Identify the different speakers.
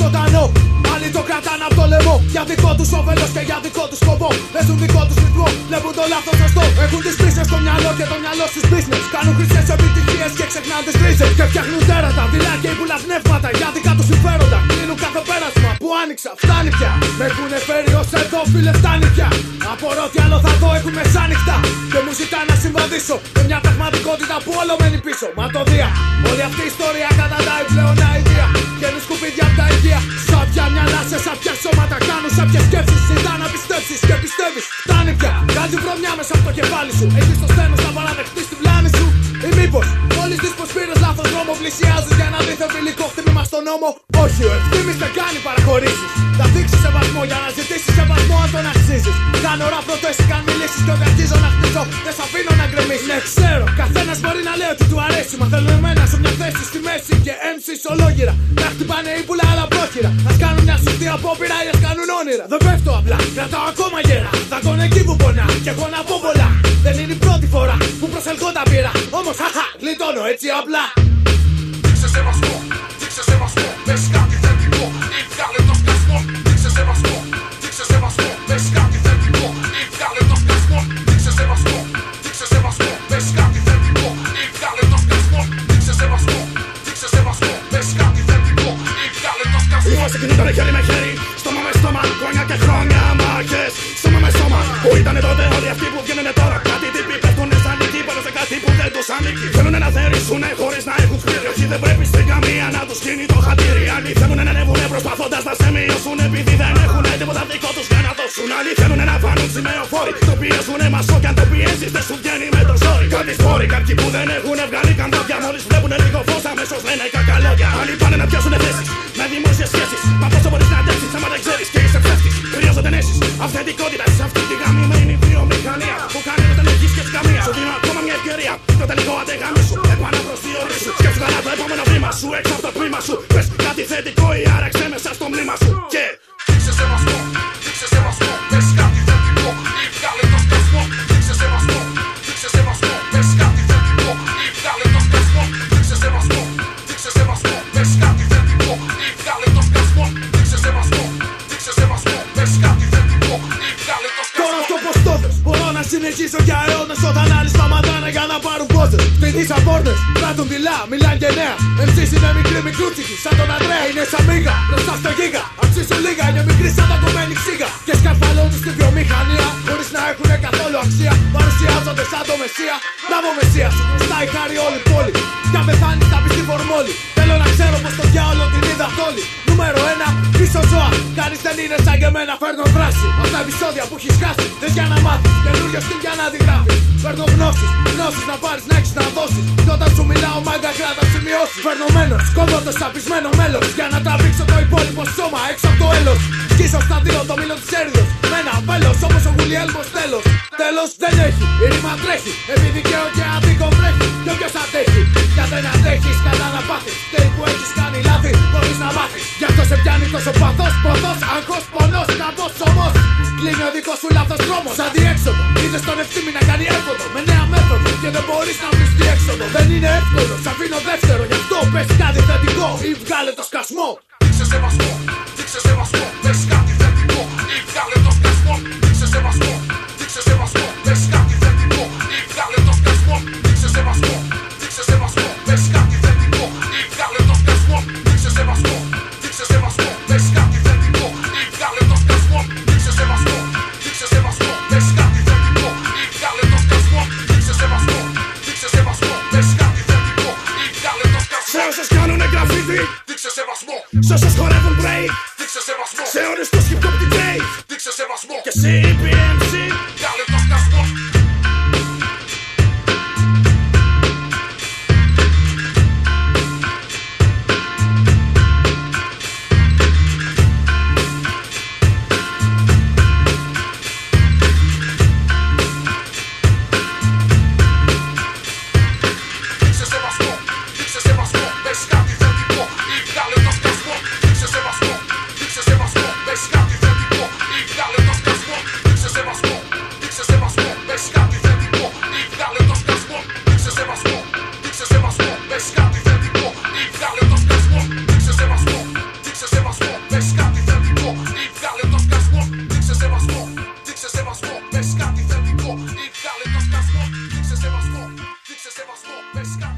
Speaker 1: κόψει ζωντανό. Άλλοι το κρατάνε από το λαιμό. Για δικό τους όφελος και για δικό τους σκοπό. Παίζουν δικό τους ρυθμό, βλέπουν το λάθος σωστό. Έχουν τις πίστε στο μυαλό και το μυαλό στους business. Κάνουν χρυσές επιτυχίες και ξεχνάνε τις κρίζε. Και φτιάχνουν τέρατα, δειλά και ύπουλα πνεύματα για δικά τους συμφέροντα. Κλείνουν κάθε πέρασμα που άνοιξα, φτάνει πια. Με έχουν φέρει ως εδώ, φίλε, φτάνει πια. Απορώ τι άλλο θα δω, έχουν μεσάνυχτα. Και μου ζητά να συμβαδίσω με μια πραγματικότητα που όλο μένει πίσω. Μα το δία, όλη αυτή η ιστορία καταντάει πλέον αηδία. Βγαίνουν σκουπίδια από τα υγεία. Σάπια μυαλά σε σάπια σώματα κάνουν σάπια σκέψεις. Ζητά να πιστέψεις και πιστεύεις. Φτάνει πια, κάτι βρωμιά μέσα από το κεφάλι σου. Έχεις το στένο να παραδεχτεί την πλάνη σου. Ή μήπως μόλις δεις πως πήρες λάθος δρόμο, πλησιάζεις για ένα δίθεν φιλικό χτύπημα στον νόμο. Όχι, ο ευθύνη δεν κάνει παραχωρήσεις. Θα δείξει σεβασμό για να ζητήσεις σεβασμό αν τον αξίζεις. Κάνω ρα προτέσει, καν μιλήσει και όταν αρχίζω να χτίζω, δεν σ' αφήνω να γκρεμίσει. Ναι, ξέρω, καθένας μπορεί να λέει ότι του αρέσει. Μα θέλω εμένα σε μια θέση στη μέση και MC ολόγυρα. Να χτυπάνε ύπουλα αλλά πρόχειρα. Α κάνουν μια σωστή απόπειρα ή ας κάνουν όνειρα. Δεν πέφτω απλά, κρατάω ακόμα γέρα. Θα τον εκεί που πονά και έχω να πω πολλά. Δεν είναι η πρώτη φορά που προσελκώ τα πήρα. Όμως, χαχα, γλιτώνω έτσι απλά.
Speaker 2: Είμαστε κινούνται χέρι με χέρι, στόμα με στόμα, χρόνια και χρόνια μάχες. Στόμα με στόμα, που ήταν τότε όλοι αυτοί που βγαίνουν τώρα. Κάτι τύποι πέφτουνε σαν νίκη, πάνω σε κάτι που δεν τους ανήκει. Θέλουνε να θερήσουνε χωρίς να έχουν χτύρι Όχι δεν πρέπει στην καμία να τους γίνει το χατήρι. Άλλοι θέλουνε να ανέβουνε προσπαθώντας να σε μειώσουν. Επειδή δεν έχουν τίποτα δικό τους για να δώσουν. Άλλοι θέλουνε να φανούν σημεοφόροι Το πιέζουνε μασό κι αν το πιέζεις δεν σου βγαίνει με το ζόρι. Κάτι σπόροι, κάποιοι που δεν έχουν βγάλει με δημόσιες σχέσεις Μα πόσο μπορείς να αντέξεις άμα δεν ξέρεις και είσαι ψεύτης. Χρειάζονται ενέσεις, αυθεντικότητα σε αυτή τη γαμημένη βιομηχανία Που κάνει να δεν έχεις και καμία Σου δίνω ακόμα μια ευκαιρία Το τελικό αντεγάμι σου Επάνω προς τη ορί σου. Σκέψου καλά το επόμενο βήμα σου Έξω από το τμήμα σου. Πες κάτι θετικό ή άραξε
Speaker 1: συνεχίσω για αιώνες Όταν άλλοι σταματάνε για να πάρουν πόζες Φτηνείς απόρτες, πράττουν δειλά, μιλάν και νέα. MCs είναι μικροί μικρούτσικοι, σαν τον Αντρέα. Είναι σαν μίγα Μπροστά στο γίγα, αυξήσουν λίγα, είναι μικροί σαν τα κομμένη ξύγα. Και σκαρφαλώνουν στη βιομηχανία, χωρίς να έχουν καθόλου αξία. Παρουσιάζονται σαν το Μεσσία, μπράβο Μεσσία. Σου χρωστάει χάρη όλη η πόλη. Κι αν πεθάνεις θα πεις τη φορμόλη. Θέλω να ξέρω πως το διάολο την είδα τόλη. Νούμερο ένα, πίσω ζώα. Κανείς δεν είναι σαν και εμένα, φέρνω δράση. Από τα επεισόδια που έχεις χάσει, δεν για να μάθεις. Καινούριο στυλ για να αντιγράφεις. Παίρνω γνώσεις, γνώσεις να πάρεις να έχεις να δώσεις. Κι όταν σου μιλάω, μάγκα κράτα σημειώσεις. Φερνομένο, κόβω το σαπισμένο μέλος. Για να τραβήξω το υπόλοιπο σώμα έξω από το έλος. Σκίσω στα δύο το μήλο της έρηδος. Με ένα βέλο όπως ο Γουλιέλμος τέλος. Τέλος δεν έχει, η ρήμα τρέχει. Επί δικαίω και αδίκο βρέχει. Και όποιος αντέχει, για δεν αντέχεις, καλά να πάθεις. Τέλει που έχεις κάνει λάθη, μπορείς να μάθεις. Γι' αυτό σε πιάνει τόσο παθός, ποθό, αγχός, πονός, καβό όμω. Κλείνει ο δικός σου λάθος δρόμος, σαν διέξοδο. Είδες τον ευθύμη να κάνει έφοδο με νέα μέθοδο. Και δεν μπορείς να βρεις διέξοδο. Δεν είναι εύκολο, σ' αφήνω δεύτερο. Γι' αυτό
Speaker 3: πες κάτι θετικό ή βγάλε το σκασμό. Δείξε σεβασμό,
Speaker 2: σε όσες κάνουνε γραφίτι
Speaker 3: Δείξε σεβασμό,
Speaker 2: Σε όσες χορεύουν break
Speaker 3: δείξε σεβασμό,
Speaker 2: Σε όλους τους hip hop DJ
Speaker 3: δείξε σεβασμό.
Speaker 2: Και CPMC
Speaker 3: Βγάλε
Speaker 1: σεβασμό, δείξε σεβασμό, πες κάτι